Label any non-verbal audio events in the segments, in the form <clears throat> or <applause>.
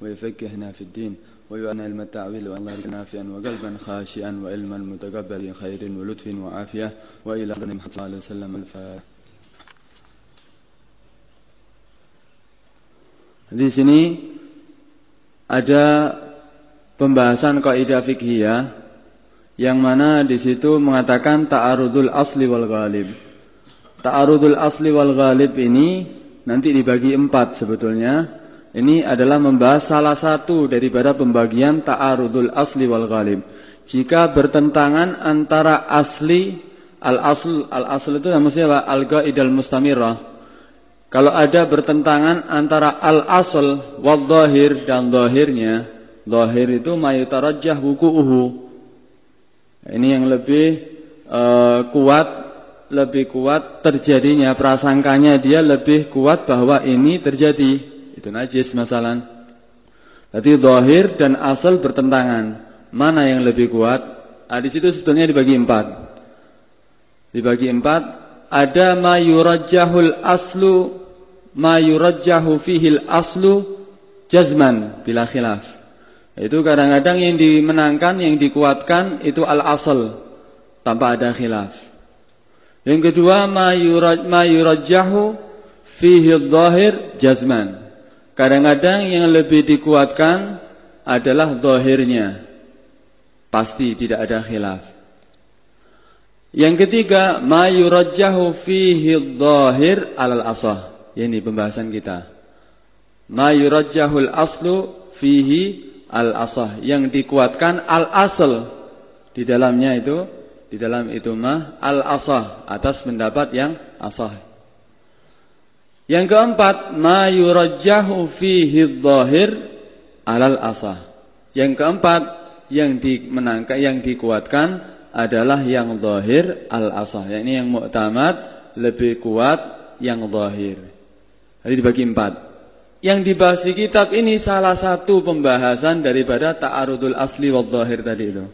ويفقهنا في الدين ويؤنا علم التعويل وأن الله نافعا وقلبا خاشعا وعلما متقبلا خير ولطف وعافية وإلى محمد صلى الله عليه وسلم الفاتحة Di sini ada pembahasan kaidah fikhiyah yang mana di situ mengatakan ta'arudul asli wal ghalib. Ta'arudul asli wal ghalib ini nanti dibagi empat sebetulnya. Ini adalah membahas salah satu daripada pembagian ta'arudul asli wal ghalib. Jika bertentangan antara asli al-asl al-asl itu maksudnya apa? Al-ghaidal mustamirah kalau ada bertentangan antara al-asl wal zahir dan zahirnya, zahir itu mayutarajjah wuku'uhu. Ini yang lebih uh, kuat, lebih kuat terjadinya prasangkanya dia lebih kuat bahwa ini terjadi. Itu najis masalah. Berarti zahir dan asal bertentangan. Mana yang lebih kuat? Nah, di situ sebetulnya dibagi empat. Dibagi empat. Ada mayurajjahul aslu ma yurajjahu fihil aslu jazman bila khilaf. Itu kadang-kadang yang dimenangkan, yang dikuatkan itu al-asl tanpa ada khilaf. Yang kedua ma yuraj ma yurajjahu fihi dhahir jazman. Kadang-kadang yang lebih dikuatkan adalah zahirnya. Pasti tidak ada khilaf. Yang ketiga ma yurajjahu fihi dhahir alal asah. Ini pembahasan kita. Ma yurajjahul aslu fihi al-asah. Yang dikuatkan al-asl. Di dalamnya itu, di dalam itu mah al-asah. Atas pendapat yang asah. Yang keempat, ma yurajjahu fihi dhahir alal asah. Yang keempat, yang dimenangkan, yang dikuatkan adalah yang zahir al-asah. Ini yang muktamad lebih kuat yang zahir. Jadi dibagi empat. Yang dibahas di kitab ini salah satu pembahasan daripada ta'arudul asli wal zahir tadi itu.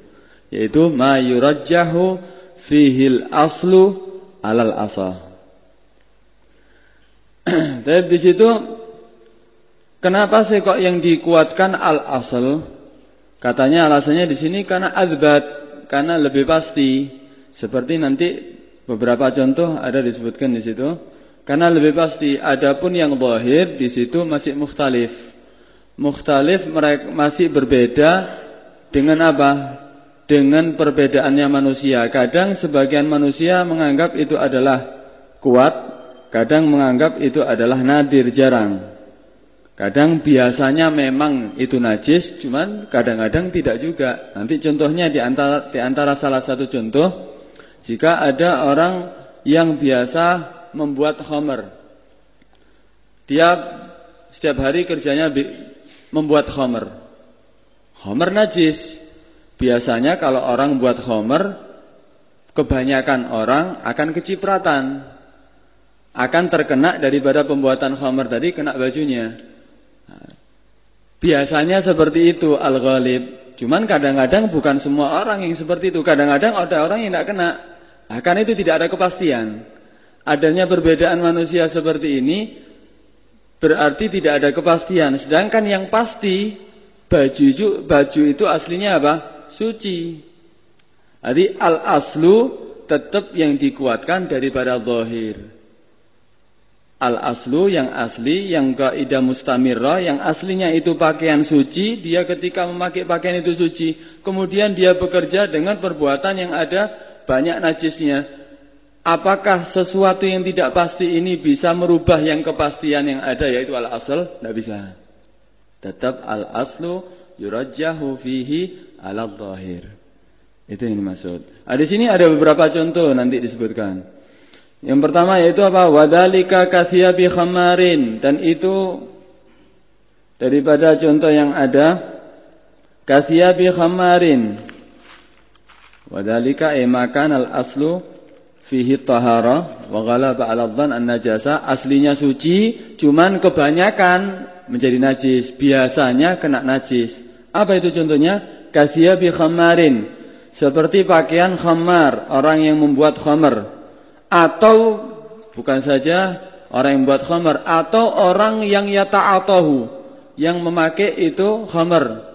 Yaitu ma yurajjahu fihil aslu alal asah. <clears throat> Tapi di situ kenapa sih kok yang dikuatkan al asal? Katanya alasannya di sini karena adbat, karena lebih pasti. Seperti nanti beberapa contoh ada disebutkan di situ. Karena lebih pasti adapun yang zahir di situ masih mukhtalif. Mukhtalif mereka masih berbeda dengan apa? Dengan perbedaannya manusia. Kadang sebagian manusia menganggap itu adalah kuat, kadang menganggap itu adalah nadir jarang. Kadang biasanya memang itu najis, cuman kadang-kadang tidak juga. Nanti contohnya di antara di antara salah satu contoh jika ada orang yang biasa membuat khamar. Dia setiap hari kerjanya membuat khamar. Khamar najis. Biasanya kalau orang buat khamar, kebanyakan orang akan kecipratan. Akan terkena daripada pembuatan khamar tadi kena bajunya. Biasanya seperti itu al-ghalib. Cuman kadang-kadang bukan semua orang yang seperti itu. Kadang-kadang ada orang yang tidak kena. Akan itu tidak ada kepastian adanya perbedaan manusia seperti ini berarti tidak ada kepastian. Sedangkan yang pasti baju baju itu aslinya apa? Suci. Jadi al aslu tetap yang dikuatkan daripada zahir. Al aslu yang asli, yang kaidah mustamirrah, yang aslinya itu pakaian suci, dia ketika memakai pakaian itu suci, kemudian dia bekerja dengan perbuatan yang ada banyak najisnya Apakah sesuatu yang tidak pasti ini bisa merubah yang kepastian yang ada yaitu al-asl? Tidak bisa. Tetap al-aslu yurajjahu fihi ala dhahir. Itu yang dimaksud. Nah, di sini ada beberapa contoh nanti disebutkan. Yang pertama yaitu apa? Wadalika kathiyabi khamarin dan itu daripada contoh yang ada kathiyabi khamarin. Wadalika emakan al-aslu fihi tahara wa ghalaba 'ala dhann an-najasa. Aslinya suci cuman kebanyakan menjadi najis. Biasanya kena najis. Apa itu contohnya? Bi khamarin seperti pakaian khamar orang yang membuat khamar atau bukan saja orang yang membuat khamar atau orang yang yata'atahu yang memakai itu khamar.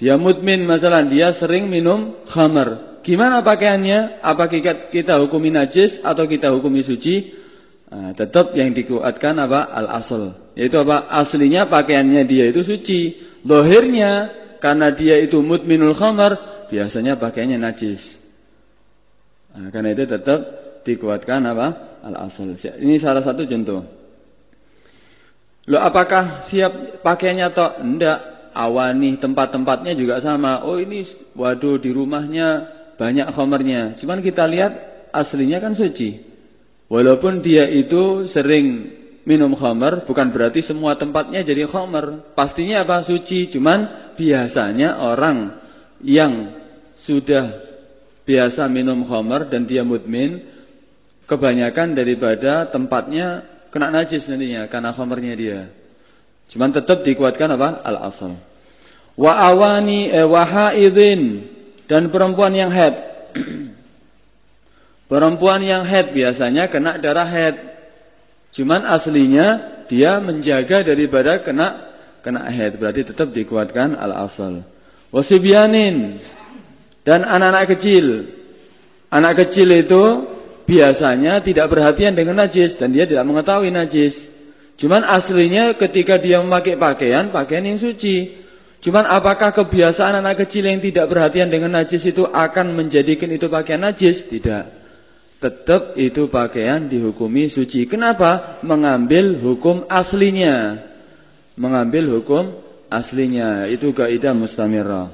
Dia mudmin masalah dia sering minum khamar. Gimana pakaiannya? Apa kita hukumi najis atau kita hukumi suci? Nah, tetap yang dikuatkan apa? Al-asal. Yaitu apa? Aslinya pakaiannya dia itu suci. Lohirnya karena dia itu mudminul khamar, biasanya pakaiannya najis. Nah, karena itu tetap dikuatkan apa? Al-asal. Ini salah satu contoh. Lo apakah siap pakainya atau enggak? Awani tempat-tempatnya juga sama. Oh ini waduh di rumahnya banyak khomernya. Cuman kita lihat aslinya kan suci. Walaupun dia itu sering minum khomer, bukan berarti semua tempatnya jadi khomer. Pastinya apa? Suci. Cuman biasanya orang yang sudah biasa minum khomer dan dia mudmin, kebanyakan daripada tempatnya kena najis nantinya karena khamarnya dia. Cuman tetap dikuatkan apa? Al-asal. Wa awani eh, wa haidin dan perempuan yang haid. <clears throat> perempuan yang haid biasanya kena darah haid. Cuman aslinya dia menjaga daripada kena kena haid. Berarti tetap dikuatkan al-asal. Wasibyanin dan anak-anak kecil. Anak kecil itu biasanya tidak perhatian dengan najis dan dia tidak mengetahui najis. Cuman aslinya ketika dia memakai pakaian, pakaian yang suci. Cuman apakah kebiasaan anak kecil yang tidak perhatian dengan najis itu akan menjadikan itu pakaian najis? Tidak. Tetap itu pakaian dihukumi suci. Kenapa? Mengambil hukum aslinya. Mengambil hukum aslinya. Itu kaidah mustamirah.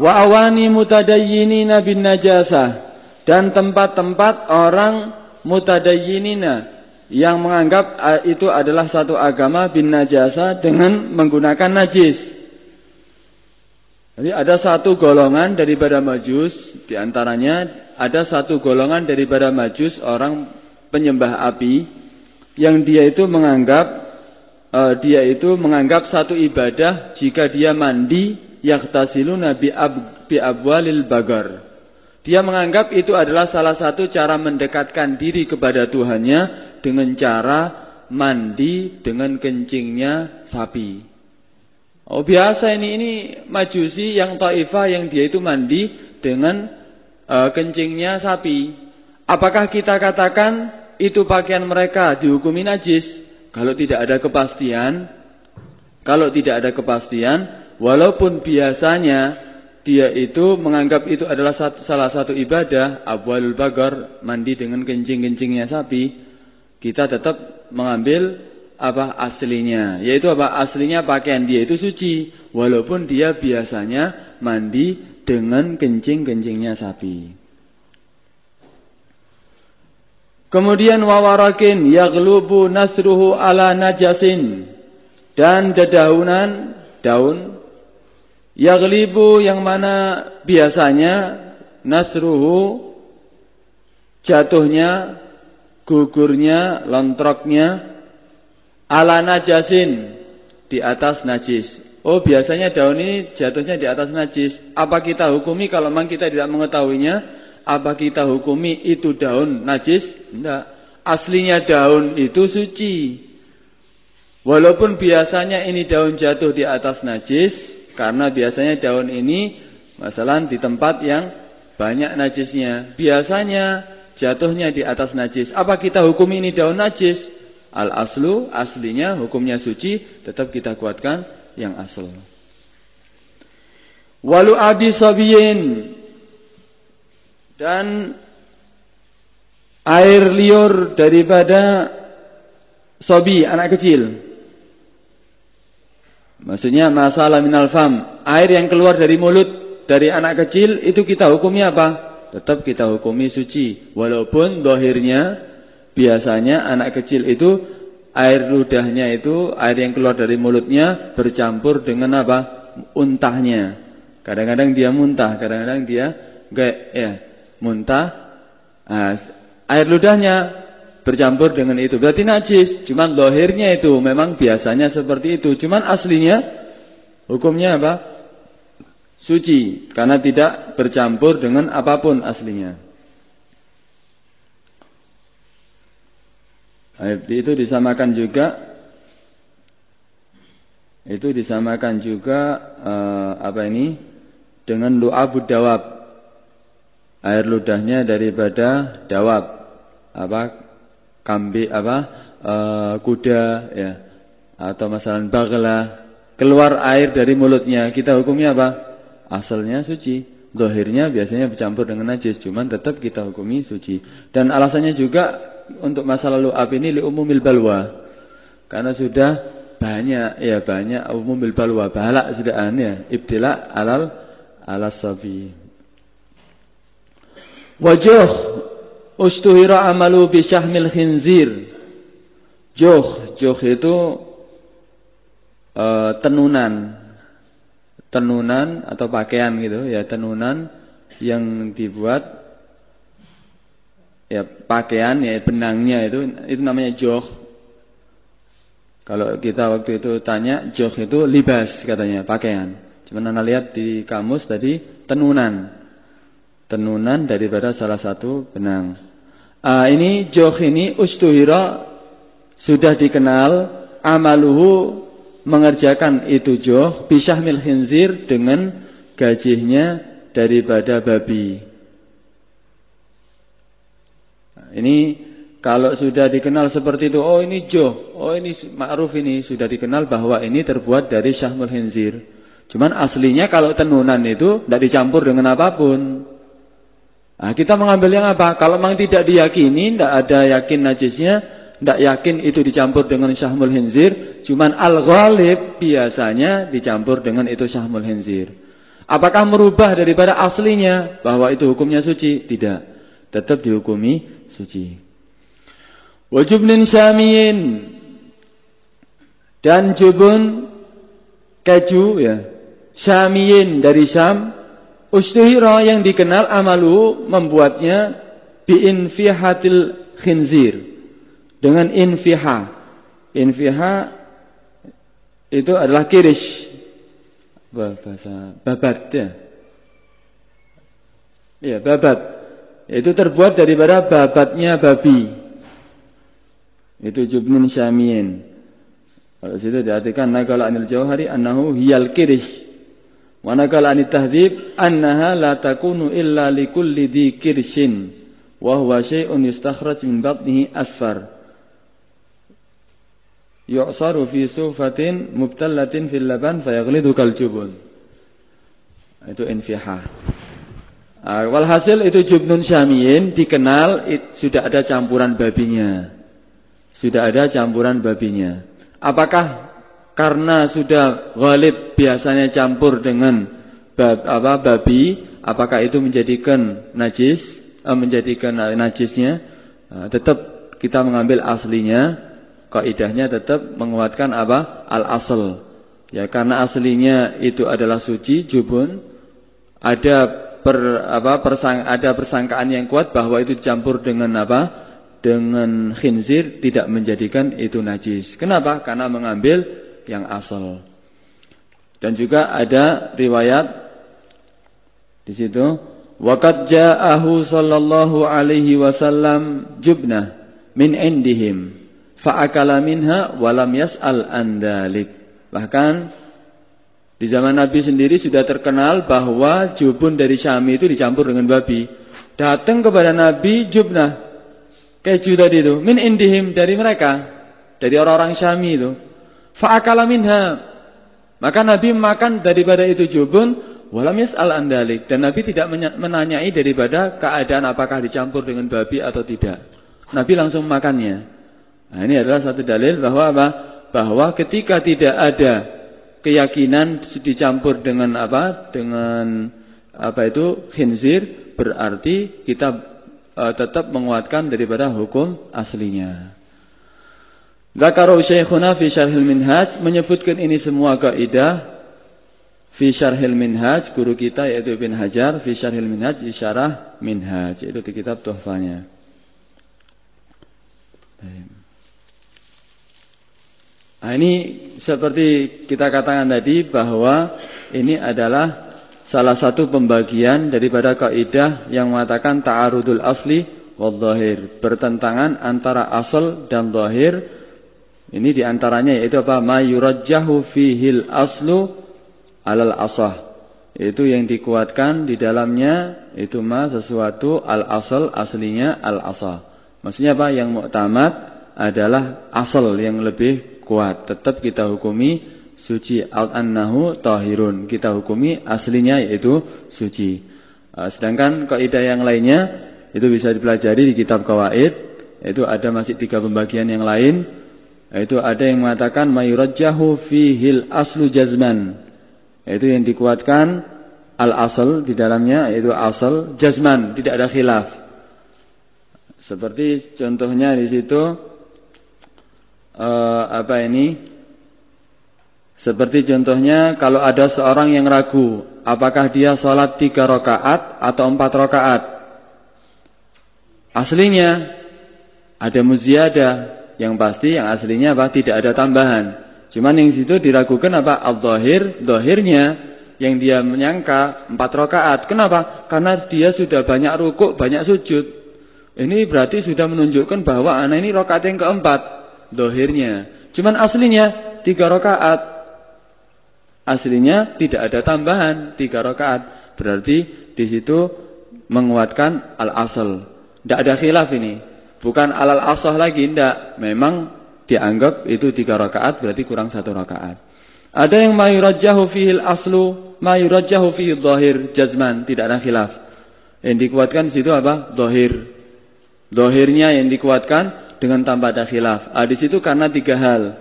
Wa awani mutadayyinina bin najasah dan tempat-tempat orang mutadayyinina yang menganggap itu adalah satu agama bin najasa dengan menggunakan najis. Jadi ada satu golongan daripada majus di antaranya ada satu golongan daripada majus orang penyembah api yang dia itu menganggap uh, dia itu menganggap satu ibadah jika dia mandi yaktasiluna bi ab, bi abwalil bagar dia menganggap itu adalah salah satu cara mendekatkan diri kepada Tuhannya dengan cara mandi dengan kencingnya sapi. Oh biasa ini ini majusi yang taifah yang dia itu mandi dengan uh, kencingnya sapi. Apakah kita katakan itu pakaian mereka dihukumi najis? Kalau tidak ada kepastian, kalau tidak ada kepastian, walaupun biasanya dia itu menganggap itu adalah satu, salah satu ibadah abwalul bagar mandi dengan kencing-kencingnya sapi. Kita tetap mengambil apa aslinya yaitu apa? Aslinya pakaian dia itu suci walaupun dia biasanya mandi dengan kencing-kencingnya sapi. Kemudian wawarakin yaglubu nasruhu ala najasin. Dan dedaunan daun Yaglibu yang mana biasanya nasruhu jatuhnya, gugurnya, lontroknya ala najasin di atas najis. Oh biasanya daun ini jatuhnya di atas najis. Apa kita hukumi kalau memang kita tidak mengetahuinya? Apa kita hukumi itu daun najis? Tidak. Aslinya daun itu suci. Walaupun biasanya ini daun jatuh di atas najis, karena biasanya daun ini masalah di tempat yang banyak najisnya. Biasanya jatuhnya di atas najis. Apa kita hukum ini daun najis? Al aslu aslinya hukumnya suci tetap kita kuatkan yang asal. Walu abi sabiyin dan air liur daripada sobi anak kecil Maksudnya masalah minal fam, air yang keluar dari mulut dari anak kecil itu kita hukumi apa? Tetap kita hukumi suci. Walaupun dohirnya biasanya anak kecil itu air ludahnya itu air yang keluar dari mulutnya bercampur dengan apa? Untahnya. Kadang-kadang dia muntah, kadang-kadang dia kayak ya muntah. Nah, air ludahnya bercampur dengan itu. Berarti najis. Cuman lohirnya itu memang biasanya seperti itu. Cuman aslinya hukumnya apa? Suci. Karena tidak bercampur dengan apa pun aslinya. Itu disamakan juga itu disamakan juga uh, apa ini dengan lu'abud dawab air ludahnya daripada dawab apa kambi apa uh, kuda ya atau masalah bagla keluar air dari mulutnya kita hukumnya apa asalnya suci Zahirnya biasanya bercampur dengan najis, cuman tetap kita hukumi suci. Dan alasannya juga untuk masalah lu'ab ini li umumil balwa. Karena sudah banyak ya banyak umumil balwa, balak sudah ya, ibtila alal alas sabi. Wajuh ustuhira amalu bi syahmil khinzir. Juh, juh itu uh, tenunan. Tenunan atau pakaian gitu ya tenunan yang dibuat ya pakaian ya benangnya itu itu namanya joh. Kalau kita waktu itu tanya joh itu libas katanya pakaian. Cuman anda lihat di kamus tadi tenunan tenunan daripada salah satu benang uh, ini joh ini ustuhira sudah dikenal amaluhu mengerjakan itu joh mil khinzir dengan gajihnya daripada babi. Ini kalau sudah dikenal seperti itu, oh ini joh, oh ini ma'ruf ini sudah dikenal bahwa ini terbuat dari syahmul khinzir. Cuman aslinya kalau tenunan itu tidak dicampur dengan apa pun. Nah, kita mengambil yang apa? Kalau memang tidak diyakini, tidak ada yakin najisnya, tidak yakin itu dicampur dengan syahmul hinzir, cuman al-ghalib biasanya dicampur dengan itu syahmul hinzir. Apakah merubah daripada aslinya bahwa itu hukumnya suci? Tidak. Tetap dihukumi suci. Wajubnin syamiyin dan jubun keju ya. Syamiyin dari Syam Ustuhira yang dikenal amalu membuatnya biinfihatil khinzir dengan infiha. Infiha itu adalah kirish. Bahasa babat ya. Ya, babat. Itu terbuat daripada babatnya babi. Itu jubnun syamiyin. Kalau situ diartikan nakala anil jauhari annahu hiyal kirish. Wa nakala anit tahdhib annaha la takunu illa likulli dhi kirshin wa huwa syai'un yustakhraj min batnihi asfar yu'saru fi sufatin mubtallatin fil laban fayaghlidu kal jubun. Itu infiha. Uh, walhasil itu jubnun syamiyin dikenal it, sudah ada campuran babinya. Sudah ada campuran babinya. Apakah karena sudah ghalib biasanya campur dengan bab, apa babi, apakah itu menjadikan najis, uh, menjadikan najisnya? Uh, tetap kita mengambil aslinya kaidahnya tetap menguatkan apa? Al-asl. Ya, karena aslinya itu adalah suci, jubun. Ada per, apa persang, ada persangkaan yang kuat bahwa itu dicampur dengan apa? Dengan khinzir tidak menjadikan itu najis. Kenapa? Karena mengambil yang asal. Dan juga ada riwayat di situ waqad ja'ahu sallallahu alaihi wasallam jubnah min indihim fa'akala minha walam yas'al andalik. Bahkan di zaman Nabi sendiri sudah terkenal bahwa jubun dari Syami itu dicampur dengan babi. Datang kepada Nabi jubnah keju tadi itu min indihim dari mereka, dari orang-orang Syami itu. Fa'akala minha. Maka Nabi makan daripada itu jubun walam yas'al andalik dan Nabi tidak menanyai daripada keadaan apakah dicampur dengan babi atau tidak. Nabi langsung makannya. Nah, ini adalah satu dalil bahwa apa? Bahwa ketika tidak ada keyakinan dicampur dengan apa? Dengan apa itu khinzir berarti kita uh, tetap menguatkan daripada hukum aslinya. Zakaru Syekhuna fi Syarhil Minhaj menyebutkan ini semua kaidah fi Syarhil Minhaj guru kita yaitu Ibn Hajar fi Syarhil Minhaj isyarah Minhaj itu di kitab Tuhfanya. Nah, ini seperti kita katakan tadi bahwa ini adalah salah satu pembagian daripada kaidah yang mengatakan ta'arudul asli wal zahir, bertentangan antara asal dan zahir Ini di antaranya yaitu apa? Ma yurajjahu fihil aslu alal asah. Itu yang dikuatkan di dalamnya itu ma sesuatu al asal aslinya al asah. Maksudnya apa? Yang muktamad adalah asal yang lebih kuat. Tetap kita hukumi suci al annahu tahirun. Kita hukumi aslinya yaitu suci. Uh, sedangkan kaidah yang lainnya itu bisa dipelajari di kitab kawaid. Itu ada masih tiga pembagian yang lain. Itu ada yang mengatakan mayurajjahu fihil aslu jazman. Itu yang dikuatkan al-asal di dalamnya yaitu asal jazman, tidak ada khilaf. Seperti contohnya di situ uh, apa ini? Seperti contohnya kalau ada seorang yang ragu apakah dia sholat tiga rakaat atau empat rakaat. Aslinya ada muziyadah yang pasti yang aslinya apa tidak ada tambahan. Cuman yang situ diragukan apa? Al-Zahir, dohirnya yang dia menyangka empat rakaat. Kenapa? Karena dia sudah banyak rukuk, banyak sujud. Ini berarti sudah menunjukkan bahwa anak ini rakaat yang keempat, dohirnya. Cuman aslinya tiga rakaat. Aslinya tidak ada tambahan tiga rakaat. Berarti di situ menguatkan al-asal. Tidak ada khilaf ini. Bukan alal asal lagi, tidak. Memang dianggap itu tiga rakaat berarti kurang satu rakaat. Ada yang mayurajjahu fihil aslu, mayurajjahu fihil zahir jazman, tidak ada khilaf. Yang dikuatkan situ apa? Zahir. Zahirnya yang dikuatkan dengan tanpa ada khilaf. Ah, di situ karena tiga hal.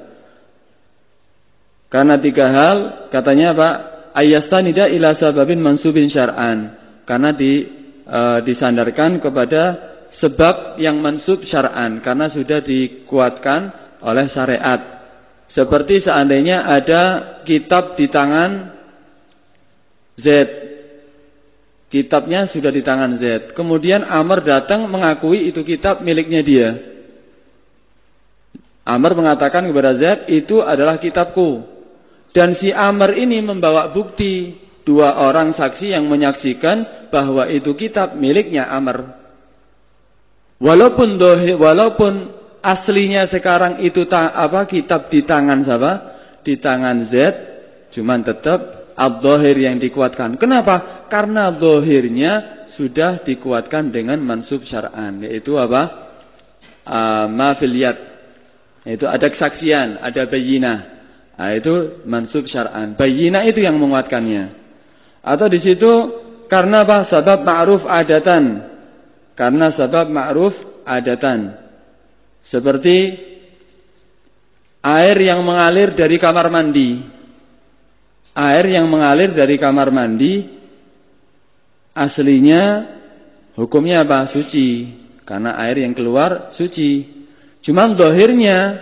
Karena tiga hal, katanya apa? Ayastanida ila sababin mansubin syar'an. Karena di, uh, disandarkan kepada sebab yang mansub syar'an. Karena sudah dikuatkan oleh syariat. Seperti seandainya ada kitab di tangan Z. Kitabnya sudah di tangan Z. Kemudian Amr datang mengakui itu kitab miliknya dia. Amr mengatakan kepada Z, itu adalah kitabku. Dan si Amr ini membawa bukti dua orang saksi yang menyaksikan bahwa itu kitab miliknya Amr. Walaupun dohi, walaupun aslinya sekarang itu ta, apa kitab di tangan siapa? Di tangan Z, cuman tetap al-zahir yang dikuatkan. Kenapa? Karena zahirnya sudah dikuatkan dengan mansub syar'an, yaitu apa? Uh, mafiliyat. Itu ada kesaksian, ada bayinah. Nah, itu mansub syar'an. Bayinah itu yang menguatkannya. Atau di situ karena apa? Sebab ma'ruf adatan. Karena sebab ma'ruf adatan. Seperti air yang mengalir dari kamar mandi. Air yang mengalir dari kamar mandi aslinya hukumnya apa? Suci. Karena air yang keluar suci. Cuman dohirnya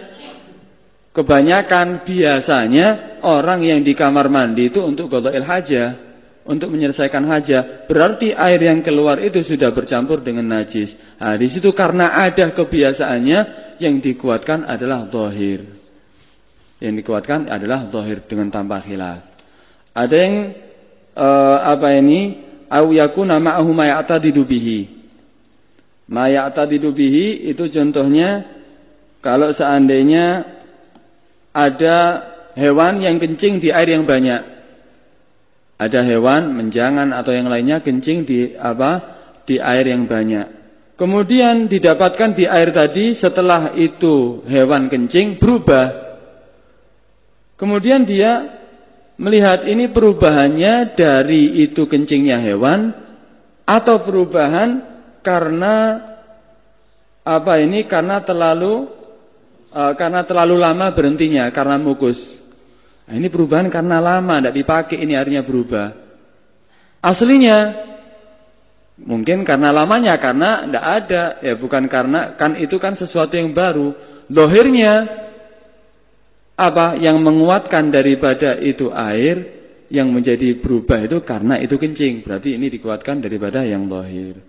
kebanyakan biasanya orang yang di kamar mandi itu untuk gotoil hajah untuk menyelesaikan hajat berarti air yang keluar itu sudah bercampur dengan najis. Nah, di situ karena ada kebiasaannya yang dikuatkan adalah dohir. Yang dikuatkan adalah dohir dengan tanpa khilaf. Ada yang uh, apa ini? Au yakuna ma'ahu ma ya'tadidu bihi. Ma ya'tadidu bihi itu contohnya kalau seandainya ada hewan yang kencing di air yang banyak ada hewan menjangan atau yang lainnya kencing di apa di air yang banyak. Kemudian didapatkan di air tadi setelah itu hewan kencing berubah. Kemudian dia melihat ini perubahannya dari itu kencingnya hewan atau perubahan karena apa ini karena terlalu uh, karena terlalu lama berhentinya karena mukus. Nah, ini perubahan karena lama, tidak dipakai, ini akhirnya berubah. Aslinya, mungkin karena lamanya, karena tidak ada. Ya bukan karena, kan itu kan sesuatu yang baru. Dohirnya, apa yang menguatkan daripada itu air, yang menjadi berubah itu karena itu kencing. Berarti ini dikuatkan daripada yang dohir.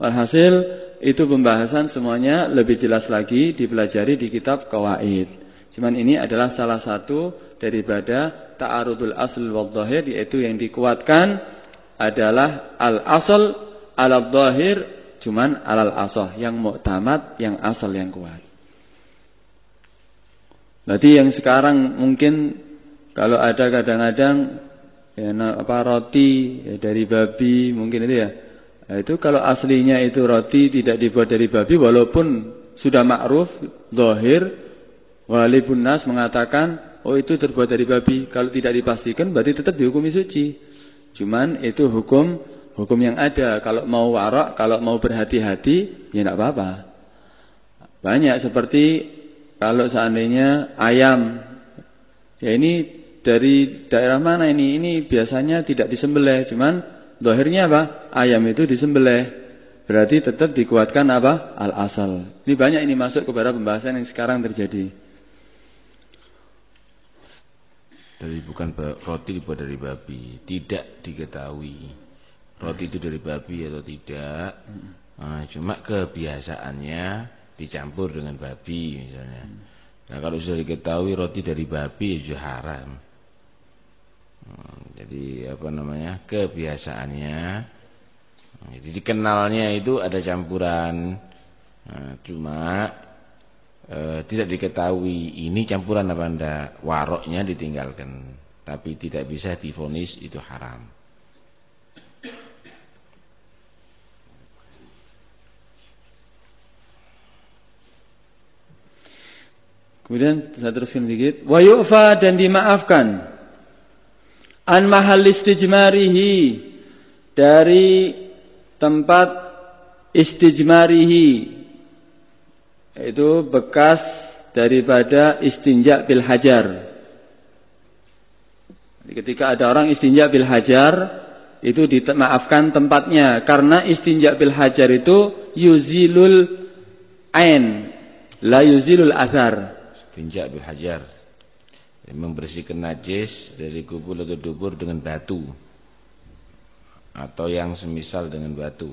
Walhasil, itu pembahasan semuanya lebih jelas lagi dipelajari di kitab Kawaid. Cuman ini adalah salah satu daripada ta'arudul asl wal zahir yaitu yang dikuatkan adalah al asal al zahir cuman alal asah yang muktamad yang asal yang kuat. Berarti yang sekarang mungkin kalau ada kadang-kadang ya apa roti ya, dari babi mungkin itu ya. Nah, itu kalau aslinya itu roti tidak dibuat dari babi walaupun sudah ma'ruf zahir walaupun nas mengatakan oh itu terbuat dari babi kalau tidak dipastikan berarti tetap dihukumi suci. Cuman itu hukum hukum yang ada. Kalau mau warak, kalau mau berhati-hati ya tidak apa-apa. Banyak seperti kalau seandainya ayam ya ini dari daerah mana ini? Ini biasanya tidak disembelih, cuman dohirnya apa? Ayam itu disembelih. Berarti tetap dikuatkan apa? Al-asal. Ini banyak ini masuk kepada pembahasan yang sekarang terjadi. Dari bukan roti dibuat dari babi, tidak diketahui roti itu dari babi atau tidak. Nah, cuma kebiasaannya dicampur dengan babi misalnya. Nah kalau sudah diketahui roti dari babi ya haram. Hmm, jadi apa namanya kebiasaannya jadi dikenalnya itu ada campuran nah, cuma e, tidak diketahui ini campuran apa anda waroknya ditinggalkan tapi tidak bisa difonis itu haram. Kemudian saya teruskan sedikit. Wa yu'fa dan dimaafkan. An mahal istijmarihi dari tempat istijmarihi itu bekas daripada istinja bil hajar. Ketika ada orang istinja bil hajar itu dimaafkan tempatnya karena istinja bil hajar itu yuzilul ain la yuzilul azhar. Istinja bil hajar membersihkan najis dari kubur atau dubur dengan batu atau yang semisal dengan batu.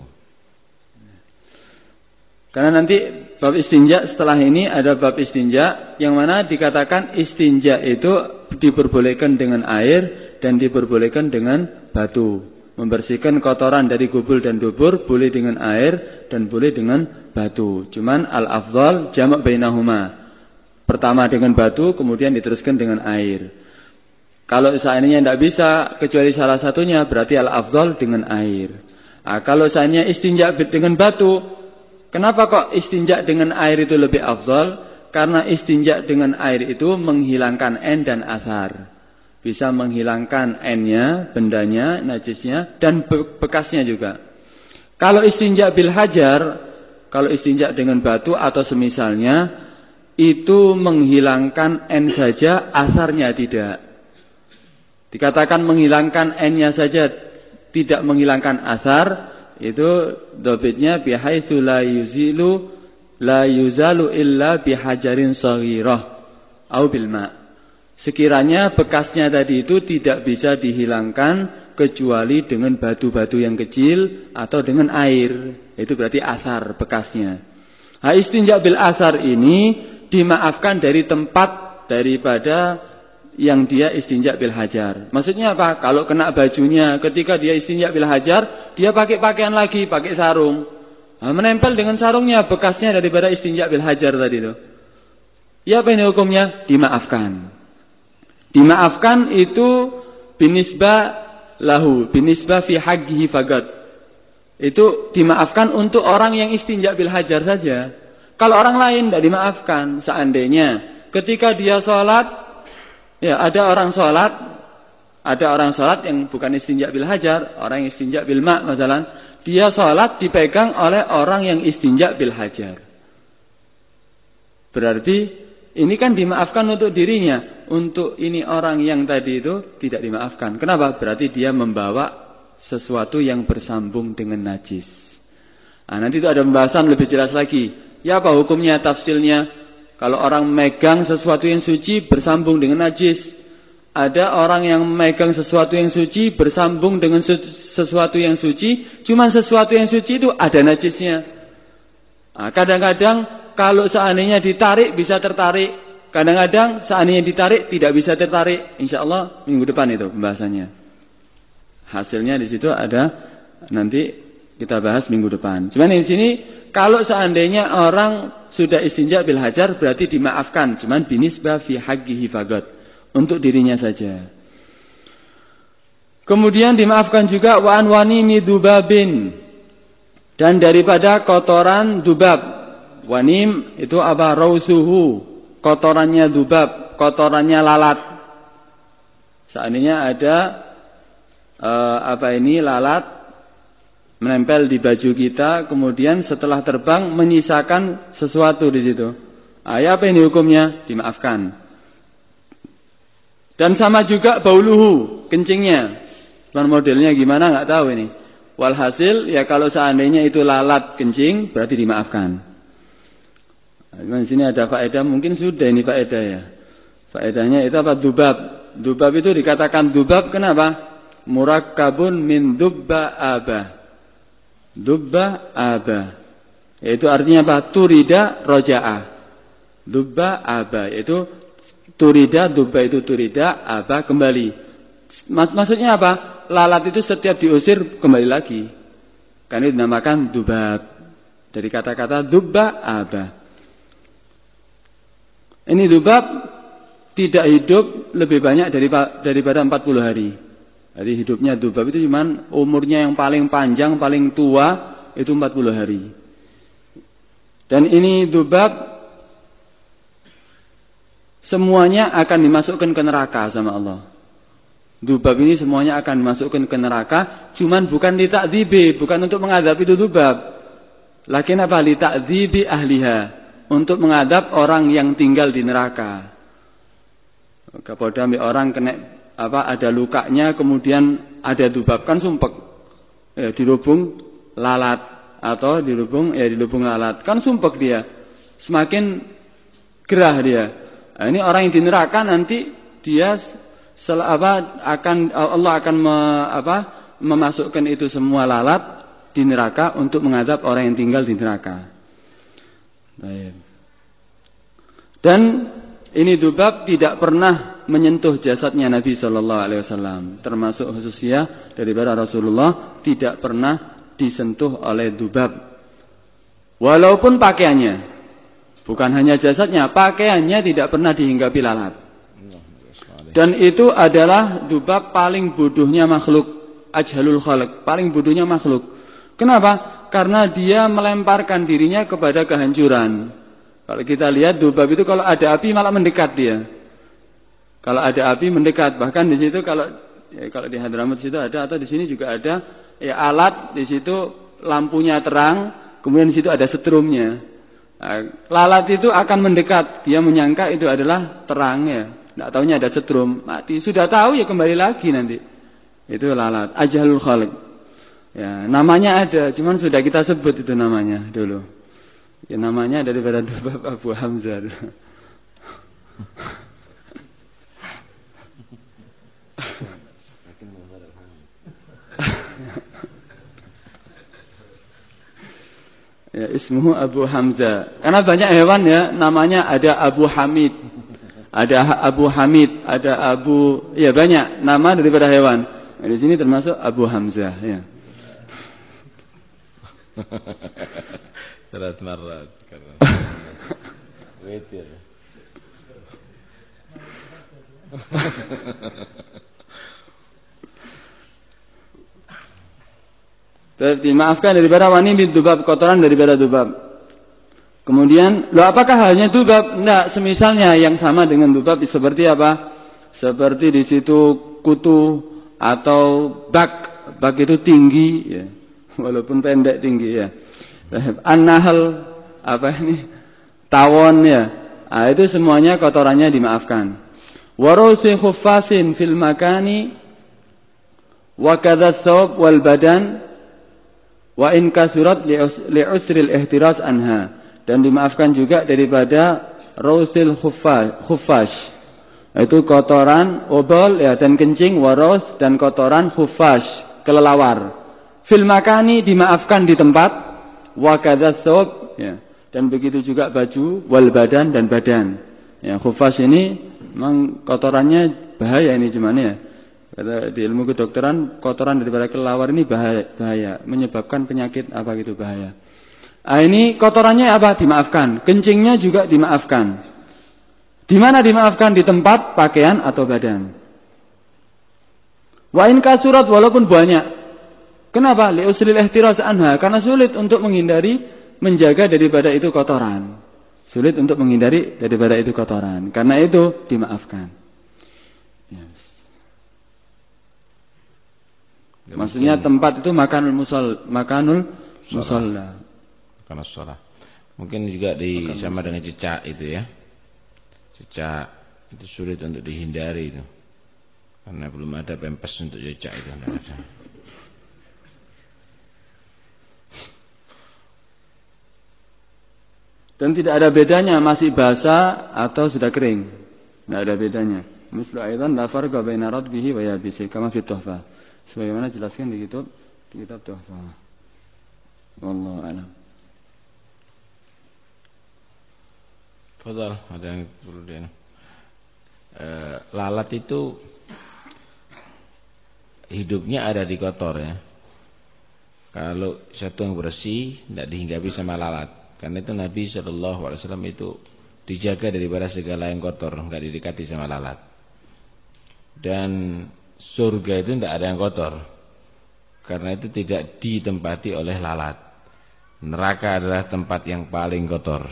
Karena nanti bab istinja setelah ini ada bab istinja yang mana dikatakan istinja itu diperbolehkan dengan air dan diperbolehkan dengan batu. Membersihkan kotoran dari kubur dan dubur boleh dengan air dan boleh dengan batu. Cuman al-afdal jamak bainahuma. Pertama dengan batu, kemudian diteruskan dengan air. Kalau seandainya tidak bisa kecuali salah satunya, berarti al-afdal dengan air. Nah, kalau seandainya istinja dengan batu, kenapa kok istinja dengan air itu lebih afdal? Karena istinja dengan air itu menghilangkan n dan asar. Bisa menghilangkan n-nya, bendanya, najisnya, dan bekasnya juga. Kalau istinja bil hajar, kalau istinja dengan batu atau semisalnya, itu menghilangkan n saja, asarnya tidak. Dikatakan menghilangkan n-nya saja, tidak menghilangkan asar, itu dobitnya bihaitsu la yuzilu la yuzalu illa bihajarin saghirah au bil ma. Sekiranya bekasnya tadi itu tidak bisa dihilangkan kecuali dengan batu-batu yang kecil atau dengan air. Itu berarti asar bekasnya. Ha istinja bil asar ini dimaafkan dari tempat daripada yang dia istinja bil hajar. Maksudnya apa? Kalau kena bajunya ketika dia istinja bil hajar, dia pakai pakaian lagi, pakai sarung. Menempel dengan sarungnya bekasnya daripada istinja bil hajar tadi itu. Ya apa ini hukumnya? Dimaafkan. Dimaafkan itu binisba lahu, binisba fi haqqihi fagat. Itu dimaafkan untuk orang yang istinja bil hajar saja. Kalau orang lain tidak dimaafkan, seandainya ketika dia sholat, ya ada orang sholat, ada orang sholat yang bukan istinja bil hajar, orang yang istinja bil ma, masalah, dia sholat dipegang oleh orang yang istinja bil hajar. Berarti ini kan dimaafkan untuk dirinya, untuk ini orang yang tadi itu tidak dimaafkan. Kenapa? Berarti dia membawa sesuatu yang bersambung dengan najis. Nah, nanti itu ada pembahasan lebih jelas lagi. Ya apa hukumnya, tafsilnya? Kalau orang megang sesuatu yang suci bersambung dengan najis. Ada orang yang megang sesuatu yang suci bersambung dengan sesuatu yang suci. Cuma sesuatu yang suci itu ada najisnya. Nah, kadang-kadang kalau seandainya ditarik bisa tertarik. Kadang-kadang seandainya ditarik tidak bisa tertarik. Insya Allah minggu depan itu pembahasannya. Hasilnya di situ ada nanti kita bahas minggu depan. Cuman di sini kalau seandainya orang sudah istinja bil hajar berarti dimaafkan. Cuman binisbah fi haqqihi fagot. Untuk dirinya saja. Kemudian dimaafkan juga wa anwani dubabin. Dan daripada kotoran dubab. Wanim itu apa? Rausuhu. Kotorannya dubab, kotorannya lalat. Seandainya ada uh, apa ini lalat menempel di baju kita, kemudian setelah terbang menyisakan sesuatu di situ. Ah, ya apa ini hukumnya? Dimaafkan. Dan sama juga bauluhu, kencingnya. Cuman modelnya gimana nggak tahu ini. Walhasil ya kalau seandainya itu lalat kencing berarti dimaafkan. Nah, di sini ada faedah mungkin sudah ini faedah ya. Faedahnya itu apa? Dubab. Dubab itu dikatakan dubab kenapa? Murakkabun min dubba abah Dubba aba. Yaitu artinya apa? Turida roja'ah. Dubba aba. Yaitu turida, dubba itu turida, aba kembali. Maksudnya apa? Lalat itu setiap diusir kembali lagi. Karena itu dinamakan dubab. Dari kata-kata dubba aba. Ini dubab tidak hidup lebih banyak daripada 40 hari. Jadi hidupnya Dubab itu cuman umurnya yang paling panjang, paling tua itu 40 hari. Dan ini Dubab semuanya akan dimasukkan ke neraka sama Allah. Dubab ini semuanya akan dimasukkan ke neraka, cuman bukan ditakdzibi, bukan untuk mengadab itu Dubab. Lakin apa ditakdzibi ahliha, untuk mengadab orang yang tinggal di neraka. Kepada orang kena apa ada lukanya kemudian ada dubab. Kan sumpek. Ya, dirubung lalat. Atau dirubung ya dirubung lalat. Kan sumpek dia. Semakin gerah dia. Nah, ini orang yang di neraka nanti dia sel, apa akan Allah akan me, apa memasukkan itu semua lalat di neraka untuk menghadap orang yang tinggal di neraka. Dan ini dubab tidak pernah menyentuh jasadnya Nabi Shallallahu Alaihi Wasallam, termasuk khususnya daripada Rasulullah tidak pernah disentuh oleh dubab. Walaupun pakaiannya, bukan hanya jasadnya, pakaiannya tidak pernah dihinggapi lalat. Dan itu adalah dubab paling bodohnya makhluk, ajhalul khalq, paling bodohnya makhluk. Kenapa? Karena dia melemparkan dirinya kepada kehancuran. Kalau kita lihat dubab itu kalau ada api malah mendekat dia. Kalau ada api mendekat, bahkan di situ kalau ya, kalau di Hadramaut situ ada atau di sini juga ada ya alat di situ lampunya terang, kemudian di situ ada setrumnya. Nah, lalat itu akan mendekat, dia menyangka itu adalah terang ya. Tidak tahunya ada setrum, mati. Sudah tahu ya kembali lagi nanti. Itu lalat, ajalul khaliq. Ya, namanya ada, cuman sudah kita sebut itu namanya dulu. Ya namanya daripada <laughs> Abu Hamzah. <laughs> ya, ismuhu Abu Hamzah. Karena banyak hewan ya, namanya ada Abu Hamid. Ada Abu Hamid, ada Abu ya banyak nama daripada hewan. Di sini termasuk Abu Hamzah ya. Salat marat. Witir. Dimaafkan daripada wanita dubab, kotoran daripada dubab. Kemudian, lo apakah halnya dubab? Tidak, semisalnya yang sama dengan dubab seperti apa? Seperti di situ kutu atau bak. Bak itu tinggi, ya. Walaupun pendek tinggi ya. An-nahal apa ini? Tawon ya. Nah, itu semuanya kotorannya dimaafkan. Warusi khuffasin fil makani wa kadha wal badan Wa in kasurat li'usril ihtiras anha dan dimaafkan juga daripada rausil khuffash itu kotoran obol ya dan kencing waros dan kotoran khuffash kelelawar fil makani dimaafkan di tempat wa sob ya dan begitu juga baju wal badan dan badan ya khuffash ini memang kotorannya bahaya ini cuman ya Kata di ilmu kedokteran kotoran daripada kelelawar ini bahaya, bahaya menyebabkan penyakit apa gitu bahaya. Ah ini kotorannya apa? Dimaafkan. Kencingnya juga dimaafkan. Di mana dimaafkan? Di tempat pakaian atau badan. Wa in kasurat walaupun banyak. Kenapa? Liuslil ihtiraz anha karena sulit untuk menghindari menjaga daripada itu kotoran. Sulit untuk menghindari daripada itu kotoran. Karena itu dimaafkan. Maksudnya tempat itu makanul musol, makanul musola. Makanul sholat. Mungkin juga di makanul sama dengan cicak itu ya. Cicak itu sulit untuk dihindari itu. Karena belum ada pempes untuk cicak itu tidak ada. Dan tidak ada bedanya masih basah atau sudah kering. Tidak ada bedanya. Mislu aidan la farqa baina radbihi wa yabisi kama fi tuhfah sebagaimana jelaskan di kitab di kitab Tuhfah. Wallahu a'lam. Fadal, ada yang perlu di e, lalat itu hidupnya ada di kotor ya. Kalau satu yang bersih tidak dihinggapi sama lalat. Karena itu Nabi Wasallam itu dijaga daripada segala yang kotor, nggak didekati sama lalat. Dan surga itu tidak ada yang kotor karena itu tidak ditempati oleh lalat. Neraka adalah tempat yang paling kotor.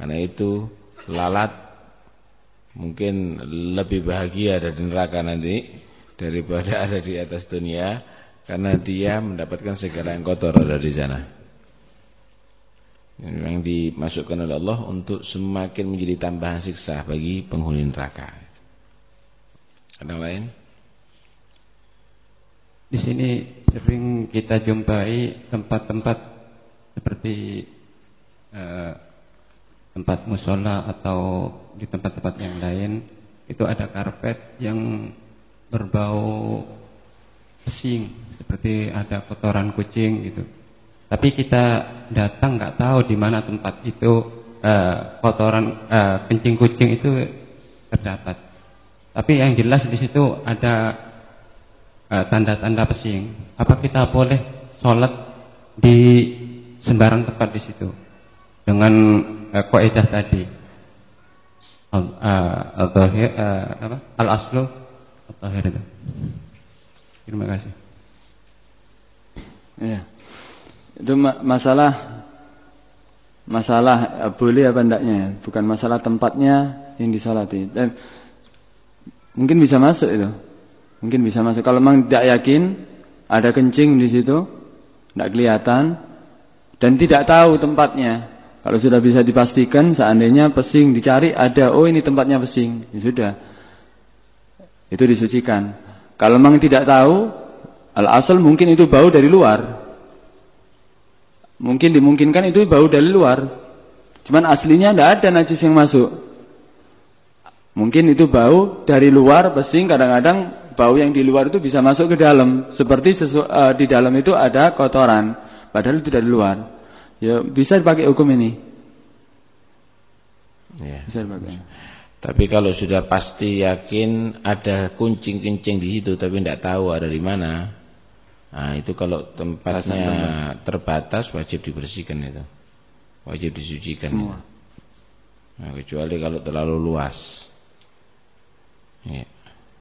Karena itu lalat mungkin lebih bahagia dari neraka nanti daripada <laughs> ada di atas dunia karena dia mendapatkan segala yang kotor ada di sana yang dimasukkan oleh Allah untuk semakin menjadi tambahan siksa bagi penghuni neraka ada yang lain? Di sini sering kita jumpai tempat-tempat seperti uh, tempat musola atau di tempat-tempat yang lain itu ada karpet yang berbau pesing seperti ada kotoran kucing gitu. Tapi kita datang nggak tahu di mana tempat itu uh, kotoran uh, kencing kucing itu terdapat. Tapi yang jelas di situ ada Eh, tanda-tanda uh, pesing, apa kita boleh sholat di sembarang tempat di situ dengan uh, kaidah tadi al uh, al aslu al. Terima kasih. Ya. Itu ma masalah masalah uh, boleh apa enggaknya, bukan masalah tempatnya yang disolati. Dan mungkin bisa masuk itu. Mungkin bisa masuk. Kalau memang tidak yakin ada kencing di situ, tidak kelihatan dan tidak tahu tempatnya. Kalau sudah bisa dipastikan, seandainya pesing dicari ada, oh ini tempatnya pesing, ya sudah. Itu disucikan. Kalau memang tidak tahu, al asal mungkin itu bau dari luar. Mungkin dimungkinkan itu bau dari luar. Cuman aslinya tidak ada najis yang masuk. Mungkin itu bau dari luar pesing kadang-kadang bau yang di luar itu bisa masuk ke dalam seperti sesu, uh, di dalam itu ada kotoran padahal itu dari luar ya bisa dipakai hukum ini ya. bisa dipakai tapi kalau sudah pasti yakin ada kuncing-kuncing di situ tapi tidak tahu ada di mana nah itu kalau tempatnya terbatas wajib dibersihkan itu wajib disucikan Semua. Nah, kecuali kalau terlalu luas ya.